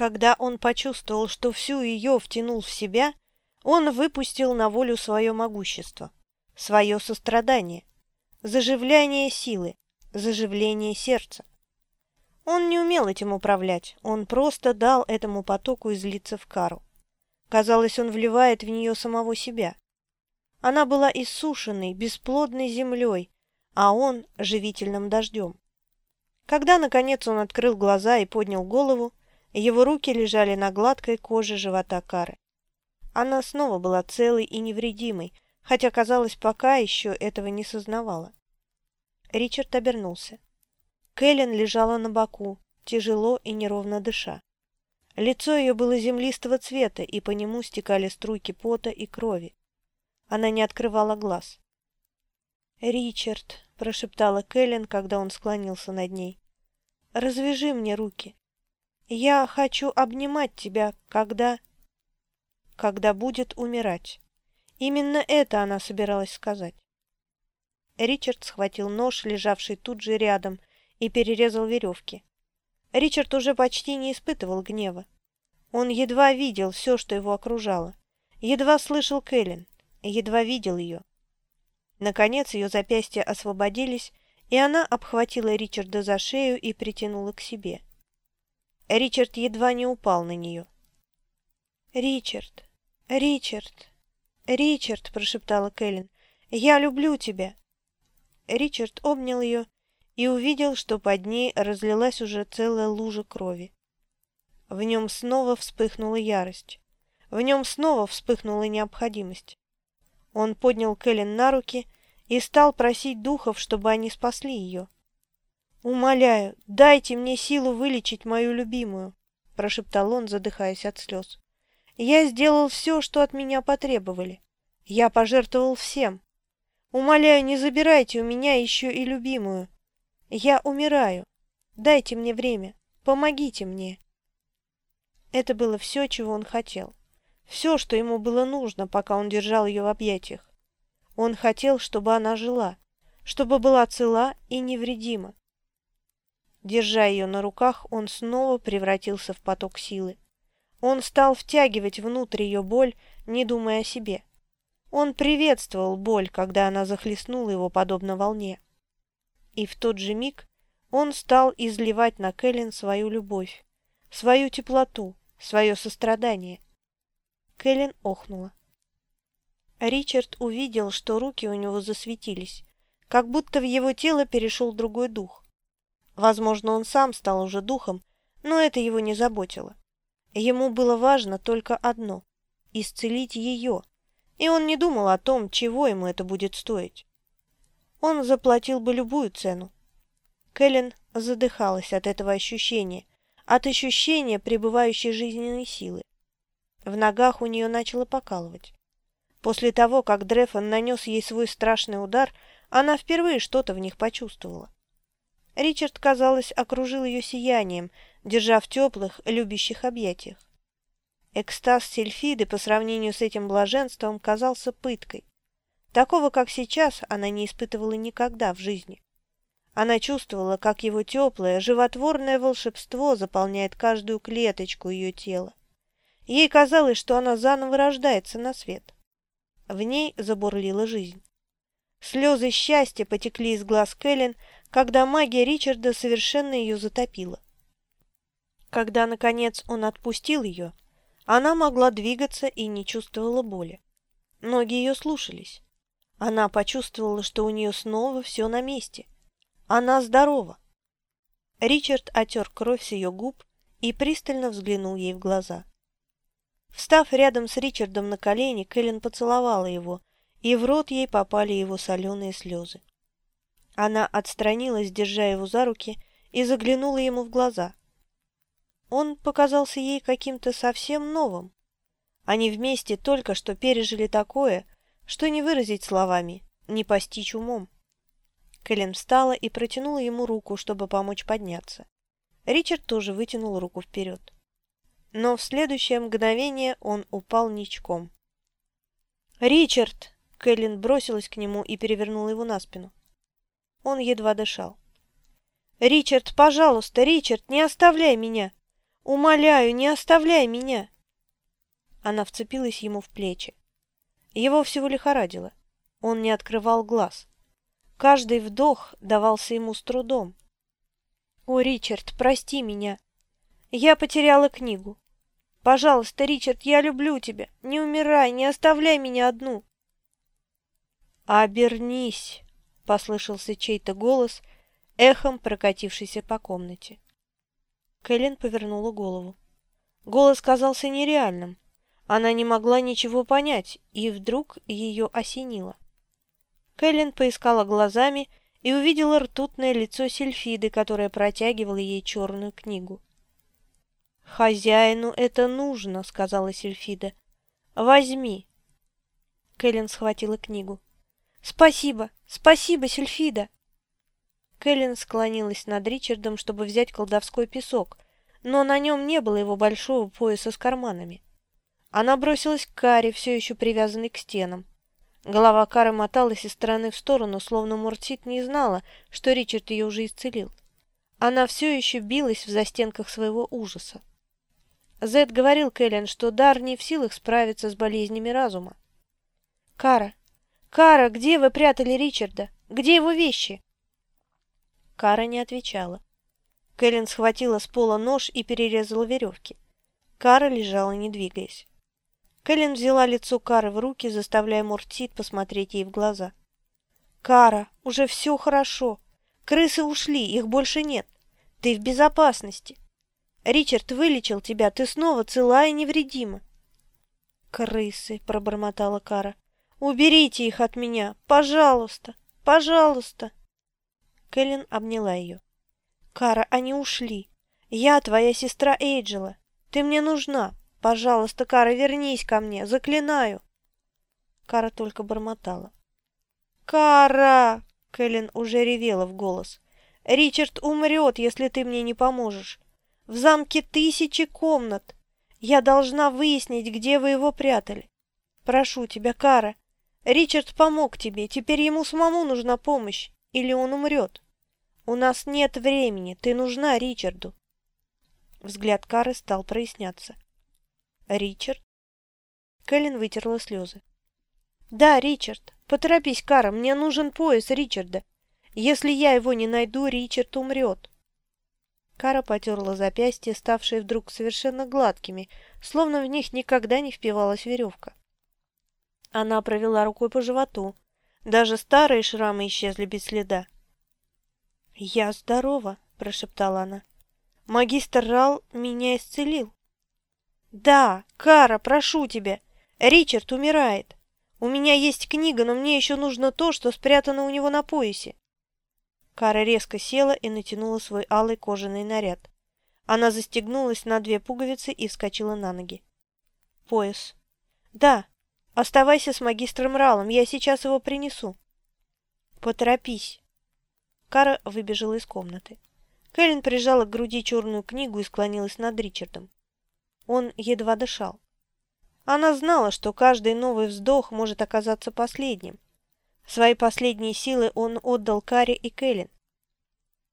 Когда он почувствовал, что всю ее втянул в себя, он выпустил на волю свое могущество, свое сострадание, заживляние силы, заживление сердца. Он не умел этим управлять, он просто дал этому потоку излиться в кару. Казалось, он вливает в нее самого себя. Она была иссушенной, бесплодной землей, а он – живительным дождем. Когда, наконец, он открыл глаза и поднял голову, его руки лежали на гладкой коже живота Кары. Она снова была целой и невредимой, хотя, казалось, пока еще этого не сознавала. Ричард обернулся. Кэлен лежала на боку, тяжело и неровно дыша. Лицо ее было землистого цвета, и по нему стекали струйки пота и крови. Она не открывала глаз. «Ричард», — прошептала Кэлен, когда он склонился над ней, — «развяжи мне руки. Я хочу обнимать тебя, когда...» «Когда будет умирать». Именно это она собиралась сказать. Ричард схватил нож, лежавший тут же рядом, и перерезал веревки. Ричард уже почти не испытывал гнева. Он едва видел все, что его окружало. Едва слышал Кэлен, едва видел ее. Наконец ее запястья освободились, и она обхватила Ричарда за шею и притянула к себе. Ричард едва не упал на нее. «Ричард! Ричард! Ричард!» – прошептала Кэлен. «Я люблю тебя!» Ричард обнял ее и увидел, что под ней разлилась уже целая лужа крови. В нем снова вспыхнула ярость. В нем снова вспыхнула необходимость. Он поднял Кэлен на руки и стал просить духов, чтобы они спасли ее. «Умоляю, дайте мне силу вылечить мою любимую», – прошептал он, задыхаясь от слез. «Я сделал все, что от меня потребовали. Я пожертвовал всем. Умоляю, не забирайте у меня еще и любимую. Я умираю. Дайте мне время. Помогите мне». Это было все, чего он хотел. Все, что ему было нужно, пока он держал ее в объятиях. Он хотел, чтобы она жила, чтобы была цела и невредима. Держа ее на руках, он снова превратился в поток силы. Он стал втягивать внутрь ее боль, не думая о себе. Он приветствовал боль, когда она захлестнула его подобно волне. И в тот же миг он стал изливать на Кэлен свою любовь, свою теплоту, свое сострадание. Кэлен охнула. Ричард увидел, что руки у него засветились, как будто в его тело перешел другой дух. Возможно, он сам стал уже духом, но это его не заботило. Ему было важно только одно – исцелить ее, и он не думал о том, чего ему это будет стоить. Он заплатил бы любую цену. Кэлен задыхалась от этого ощущения, от ощущения пребывающей жизненной силы. В ногах у нее начало покалывать. После того, как Дрефон нанес ей свой страшный удар, она впервые что-то в них почувствовала. Ричард, казалось, окружил ее сиянием, держа в теплых, любящих объятиях. Экстаз Сельфиды по сравнению с этим блаженством казался пыткой. Такого, как сейчас, она не испытывала никогда в жизни. Она чувствовала, как его теплое, животворное волшебство заполняет каждую клеточку ее тела. Ей казалось, что она заново рождается на свет. В ней забурлила жизнь. Слезы счастья потекли из глаз Кэлен, когда магия Ричарда совершенно ее затопила. Когда, наконец, он отпустил ее, она могла двигаться и не чувствовала боли. Ноги ее слушались. Она почувствовала, что у нее снова все на месте. Она здорова. Ричард отер кровь с ее губ и пристально взглянул ей в глаза. Встав рядом с Ричардом на колени, Кэлен поцеловала его, и в рот ей попали его соленые слезы. Она отстранилась, держа его за руки, и заглянула ему в глаза. Он показался ей каким-то совсем новым. Они вместе только что пережили такое, что не выразить словами, не постичь умом. Кэлен встала и протянула ему руку, чтобы помочь подняться. Ричард тоже вытянул руку вперед. Но в следующее мгновение он упал ничком. «Ричард!» — Кэлен бросилась к нему и перевернула его на спину. Он едва дышал. «Ричард, пожалуйста, Ричард, не оставляй меня! Умоляю, не оставляй меня!» Она вцепилась ему в плечи. Его всего лихорадило. Он не открывал глаз. Каждый вдох давался ему с трудом. «О, Ричард, прости меня! Я потеряла книгу. Пожалуйста, Ричард, я люблю тебя. Не умирай, не оставляй меня одну!» «Обернись!» — послышался чей-то голос, эхом прокатившийся по комнате. Кэлен повернула голову. Голос казался нереальным. Она не могла ничего понять, и вдруг ее осенило. Кэлен поискала глазами и увидела ртутное лицо Сельфиды, которая протягивала ей черную книгу. «Хозяину это нужно», — сказала Сельфида. «Возьми». Кэлен схватила книгу. «Спасибо, спасибо, Сельфида!» Кэлен склонилась над Ричардом, чтобы взять колдовской песок, но на нем не было его большого пояса с карманами. Она бросилась к Каре, все еще привязанной к стенам. Голова Кары моталась из стороны в сторону, словно Муртит не знала, что Ричард ее уже исцелил. Она все еще билась в застенках своего ужаса. Зед говорил Кэлен, что дар не в силах справиться с болезнями разума. «Кара! Кара, где вы прятали Ричарда? Где его вещи?» Кара не отвечала. Кэлен схватила с пола нож и перерезала веревки. Кара лежала, не двигаясь. Кэлен взяла лицо Кары в руки, заставляя Муртит посмотреть ей в глаза. «Кара, уже все хорошо. Крысы ушли, их больше нет. Ты в безопасности. Ричард вылечил тебя, ты снова цела и невредима». «Крысы», — пробормотала Кара. «Уберите их от меня, пожалуйста, пожалуйста». Кэлен обняла ее. «Кара, они ушли. Я твоя сестра Эйджела. Ты мне нужна. Пожалуйста, Кара, вернись ко мне, заклинаю. Кара только бормотала. «Кара!» — Кэлен уже ревела в голос. «Ричард умрет, если ты мне не поможешь. В замке тысячи комнат. Я должна выяснить, где вы его прятали. Прошу тебя, Кара. Ричард помог тебе, теперь ему самому нужна помощь, или он умрет. У нас нет времени, ты нужна Ричарду». Взгляд Кары стал проясняться. Ричард? Кэлен вытерла слезы. Да, Ричард. Поторопись, Кара, мне нужен пояс Ричарда. Если я его не найду, Ричард умрет. Кара потерла запястья, ставшие вдруг совершенно гладкими, словно в них никогда не впивалась веревка. Она провела рукой по животу. Даже старые шрамы исчезли без следа. «Я здорова», – прошептала она. «Магистр Рал меня исцелил». «Да, Кара, прошу тебя. Ричард умирает. У меня есть книга, но мне еще нужно то, что спрятано у него на поясе». Кара резко села и натянула свой алый кожаный наряд. Она застегнулась на две пуговицы и вскочила на ноги. «Пояс. Да, оставайся с магистром Ралом, я сейчас его принесу». «Поторопись». Кара выбежала из комнаты. Кэлен прижала к груди черную книгу и склонилась над Ричардом. Он едва дышал. Она знала, что каждый новый вздох может оказаться последним. Свои последние силы он отдал Каре и Кэлен.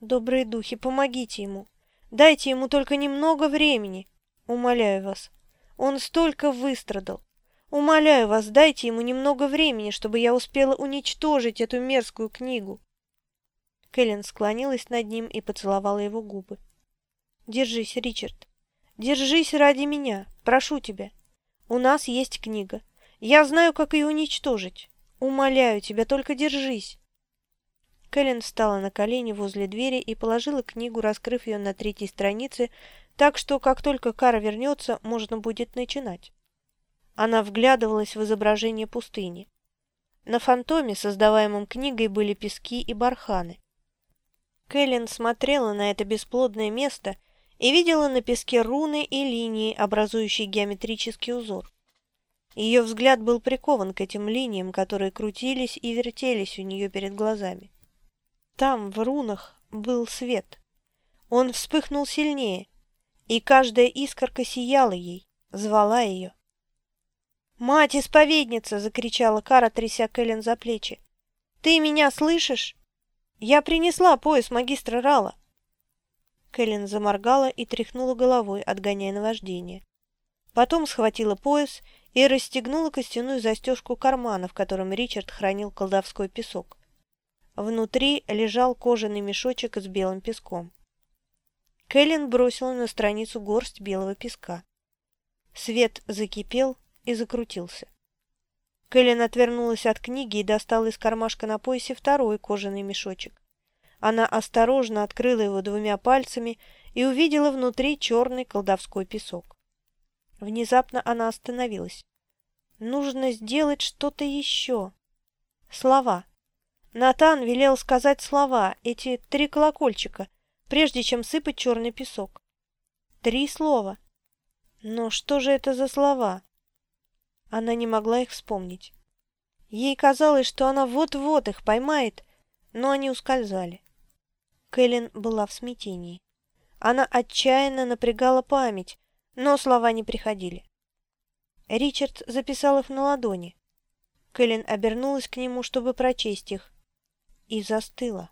«Добрые духи, помогите ему. Дайте ему только немного времени. Умоляю вас. Он столько выстрадал. Умоляю вас, дайте ему немного времени, чтобы я успела уничтожить эту мерзкую книгу». Кэлен склонилась над ним и поцеловала его губы. «Держись, Ричард. Держись ради меня, прошу тебя. У нас есть книга. Я знаю, как ее уничтожить. Умоляю тебя, только держись. Кэлен встала на колени возле двери и положила книгу, раскрыв ее на третьей странице, так что, как только Кара вернется, можно будет начинать. Она вглядывалась в изображение пустыни. На фантоме, создаваемом книгой, были пески и барханы. Кэлен смотрела на это бесплодное место – и видела на песке руны и линии, образующие геометрический узор. Ее взгляд был прикован к этим линиям, которые крутились и вертелись у нее перед глазами. Там, в рунах, был свет. Он вспыхнул сильнее, и каждая искорка сияла ей, звала ее. «Мать-исповедница!» — закричала Кара, тряся Кэлен за плечи. «Ты меня слышишь? Я принесла пояс магистра Рала. Кэлен заморгала и тряхнула головой, отгоняя наваждение. Потом схватила пояс и расстегнула костяную застежку кармана, в котором Ричард хранил колдовской песок. Внутри лежал кожаный мешочек с белым песком. Кэлен бросила на страницу горсть белого песка. Свет закипел и закрутился. Кэлен отвернулась от книги и достала из кармашка на поясе второй кожаный мешочек. Она осторожно открыла его двумя пальцами и увидела внутри черный колдовской песок. Внезапно она остановилась. Нужно сделать что-то еще. Слова. Натан велел сказать слова, эти три колокольчика, прежде чем сыпать черный песок. Три слова. Но что же это за слова? Она не могла их вспомнить. Ей казалось, что она вот-вот их поймает, но они ускользали. Кэлен была в смятении. Она отчаянно напрягала память, но слова не приходили. Ричард записал их на ладони. Кэлен обернулась к нему, чтобы прочесть их, и застыла.